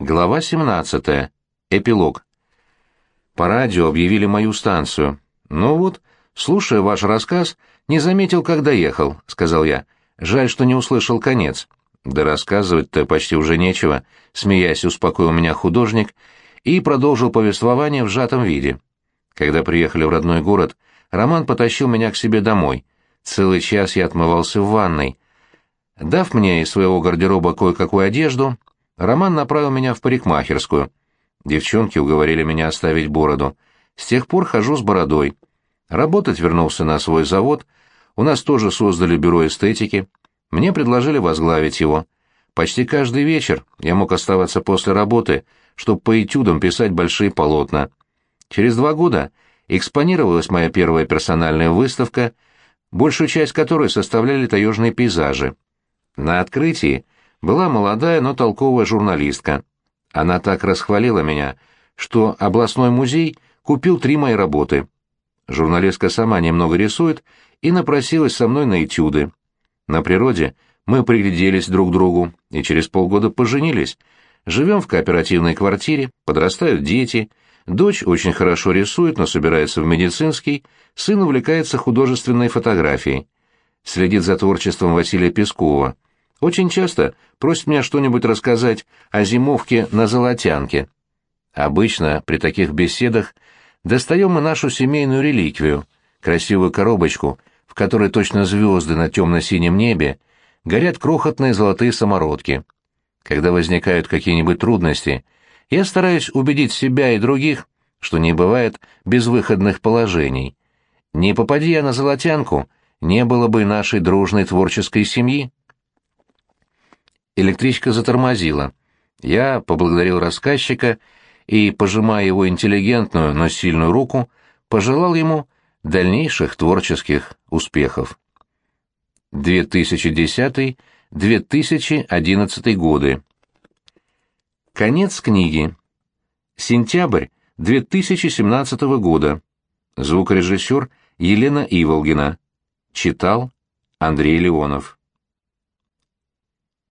Глава 17. Эпилог. По радио объявили мою станцию. «Ну вот, слушая ваш рассказ, не заметил, как доехал», — сказал я. «Жаль, что не услышал конец». «Да рассказывать-то почти уже нечего», — смеясь, успокоил меня художник и продолжил повествование в сжатом виде. Когда приехали в родной город, Роман потащил меня к себе домой. Целый час я отмывался в ванной. Дав мне из своего гардероба кое-какую одежду, Роман направил меня в парикмахерскую. Девчонки уговорили меня оставить бороду. С тех пор хожу с бородой. Работать вернулся на свой завод. У нас тоже создали бюро эстетики. Мне предложили возглавить его. Почти каждый вечер я мог оставаться после работы, чтобы по этюдам писать большие полотна. Через два года экспонировалась моя первая персональная выставка, большую часть которой составляли таежные пейзажи. На открытии была молодая, но толковая журналистка. Она так расхвалила меня, что областной музей купил три мои работы. Журналистка сама немного рисует и напросилась со мной на этюды. На природе мы пригляделись друг к другу и через полгода поженились. Живем в кооперативной квартире, подрастают дети, дочь очень хорошо рисует, но собирается в медицинский, сын увлекается художественной фотографией. Следит за творчеством Василия Пескова — очень часто просит меня что-нибудь рассказать о зимовке на Золотянке. Обычно при таких беседах достаем мы нашу семейную реликвию, красивую коробочку, в которой точно звезды на темно-синем небе горят крохотные золотые самородки. Когда возникают какие-нибудь трудности, я стараюсь убедить себя и других, что не бывает безвыходных положений. Не попади я на Золотянку, не было бы нашей дружной творческой семьи. Электричка затормозила. Я поблагодарил рассказчика и, пожимая его интеллигентную, но сильную руку, пожелал ему дальнейших творческих успехов. 2010-2011 годы. Конец книги. Сентябрь 2017 года. Звукорежиссер Елена Иволгина. Читал Андрей Леонов.